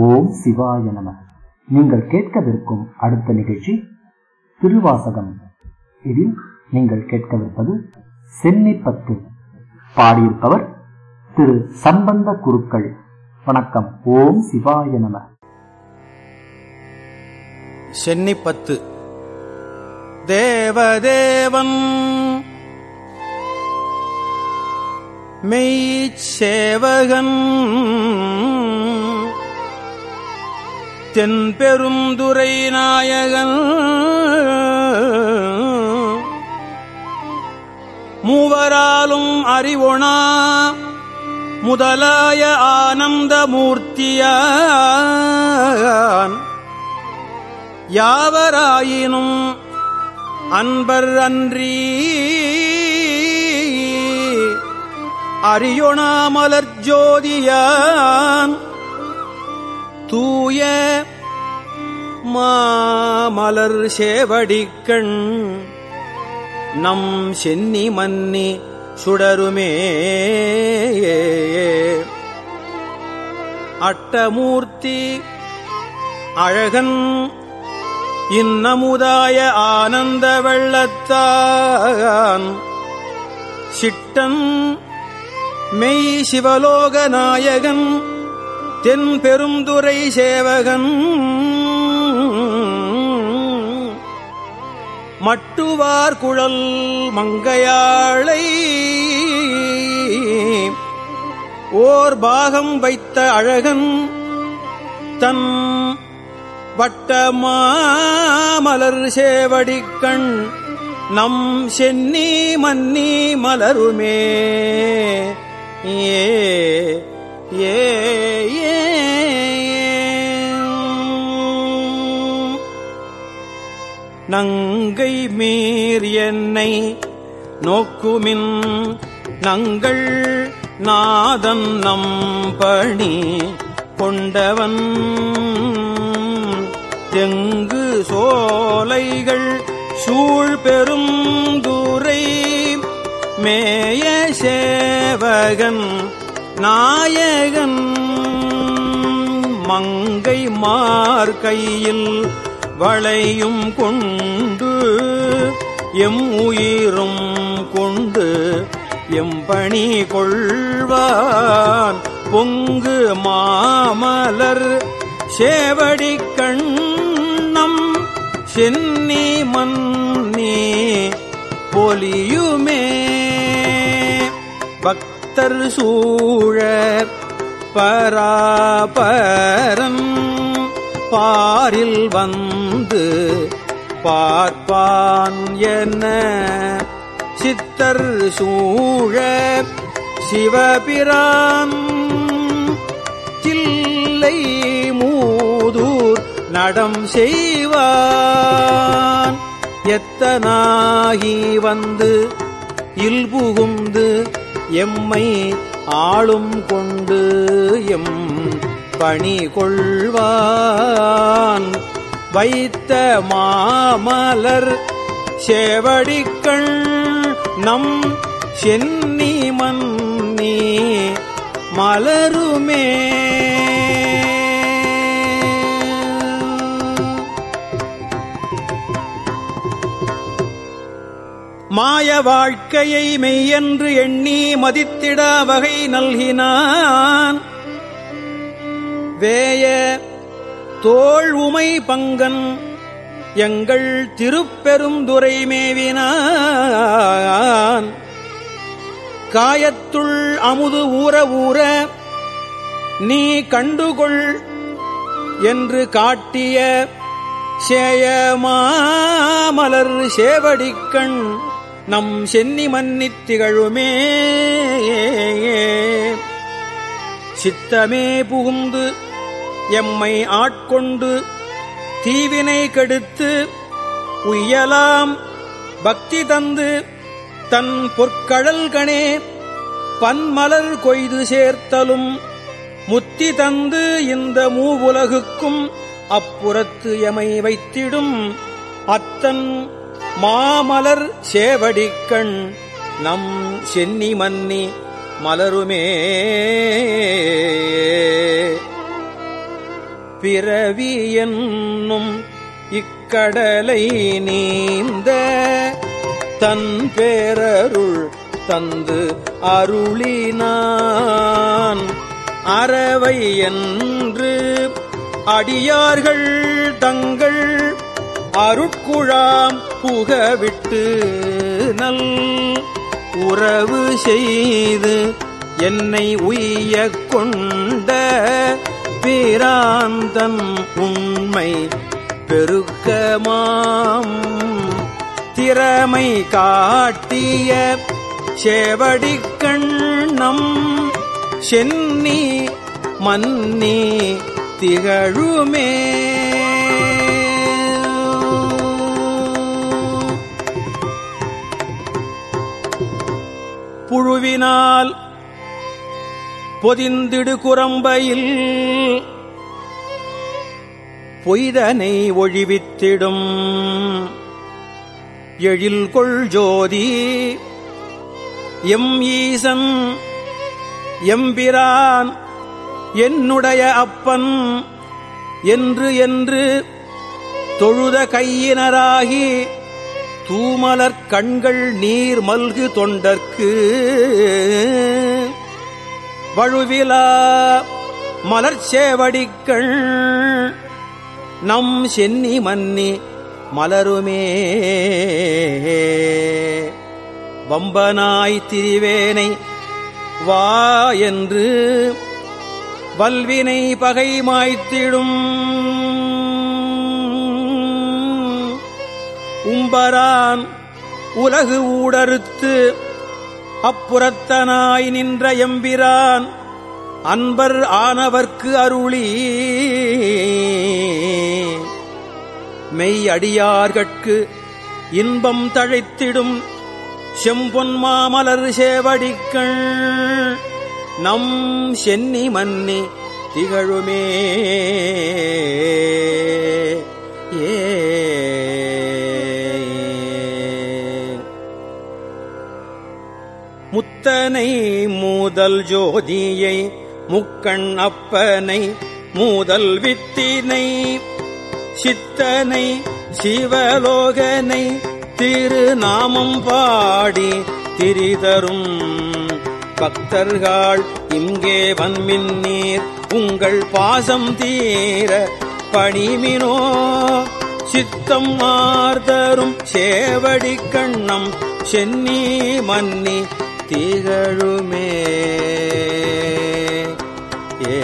ஓம் சிவாய நம. நீங்கள் கேட்கவிருக்கும் அடுத்த நிகழ்ச்சி திருவாசகம். இதில் நீங்கள் கேட்கவிருப்பது சென்னிப்பத்து. பாடியிருப்பவர் திரு சம்பந்த குருக்கள். வணக்கம். ஓம் சிவாய நம. சென்னிப்பத்து. தேவதேவன். மெய்ச்சேவகன் தென்பெருந்துரை நாயகன். மூவராலும் அறிவொணா முதலாய ஆனந்தமூர்த்தியான் யாவராயினும் அன்பர் அன்றி அறியொணாமலர் ஜோதியான் தூய மாமலர் சேவடிக்கண். நம் சென்னி மன்னி சுடருமே அட்டமூர்த்தி அழகன் இன்னமுதாய ஆனந்த வெள்ளத்தான். சிட்டன் மெய் சிவலோக நாயகன் தென் பெருந்துரை சேவகன். மட்டுவார் குழல் மங்கையாளை. ஓர் பாகம் வைத்த அழகன். தன் வட்டமாமலர் சேவடிக்கண். நம் சென்னி மன்னி மலருமே. ஏ ஏ நங்கை மீர் என்னை நோக்குமின் நங்கள் நாதன் நம் பணி கொண்டவன். எங்கு சோலைகள் சூழ் பெரும் தூரை மேய சேவகன் நாயகன் மங்கை மார்கையில் வளையும் கொண்டு எம் உயிரும் கொண்டு எம்பணி கொள்வான். பொங்கு மாமலர் சேவடி கண்ணம் சென்னி மன்னி பொலியுமே. பக்த பக்தர் சூழ பராபரம். பாரில் வந்து பார்ப்பான் என்ன? சித்தர் சூழ சிவபிரான். தில்லை மூதூர் நடம் செய்வான். எத்தனாகி வந்து இல்புகுந்து எம்மை ஆளும் கொண்டு எம் பணி கொள்வான். வைத்த மாமலர் சேவடிக்கள் நம் சென்னி மன்னி மலருமே. மாய வாழ்க்கையை மெய்யென்று எண்ணி மதித்திட வகை நல்கினான். வேய தோல் உமை பங்கன் எங்கள் திருப்பெருந்துரை மேவினான். காயத்துள் அமுது ஊற ஊற நீ கண்டுகொள் என்று காட்டிய சேயமாமலர் சேவடிக்கண் நம் சென்னி மன்னித் திகழுமே. சித்தமே புகுந்து எம்மை ஆட்கொண்டு தீவினை கெடுத்து உய்யலாம் பக்தி தந்து தன் பொற்கழல்கணே பன்மலர் கொய்து சேர்த்தலும் முத்தி தந்து இந்த மூவுலகுக்கும் அப்புறத்து எமை வைத்திடும் அத்தன் மாமலர் சேவடிக்கண் நம் சென்னி மன்னி மலருமே. பிறவி என்னும் இக்கடலை நீந்த தன் பேரருள் தந்து அருளினான். அறவை என்று அடியார்கள் தங்கள் அருட்குழாம் புகவிட்டு நல் உறவு செய்து என்னை உய்ய கொண்ட பேராந்தன் உண்மை பெருக்கமாம். திறமை காட்டிய சேவடி கண்ணம் சென்னி மன்னி திகழுமே. புழுவினால் பொதிந்திடு குரம்பையில் பொய்தனை ஒழிவித்திடும். எழில் கொள் ஜோதி எம் ஈசன் எம்பிரான் என்னுடைய அப்பன் என்று என்று தொழுத கையினராகி தூமலர் கண்கள் நீர் மல்கு தொண்டற்கு. வழுவிலா மலர்ச்சேவடிக்கள் நம் சென்னி மன்னி மலருமே. வம்பனாய் திரிவேனை வா என்று வல்வினை பகை மாய்த்திடும். உம்பரான் உலகு ஊடறுத்து அப்புறத்தனாய் நின்ற எம்பிரான் அன்பர் ஆனவர்க்கு அருளி. மெய் அடியார்கட்கு இன்பம் தழைத்திடும் செம்பொன் மாமலர் சேவடிக்கள். நம் சென்னி மன்னி திகழுமே. ஏ மூதல் ஜோதியை முக்கண் அப்பனை மூதல் வித்தினை சித்தனை சிவலோகனை திருநாமம் பாடி திரிதரும். பக்தர்கள் இங்கே வன்மின் நீர் உங்கள் பாசம் தீர பணிமினோ. சித்தம் மார்தரும் சேவடி கண்ணம் சென்னி மன்னி திகழுமே ஏ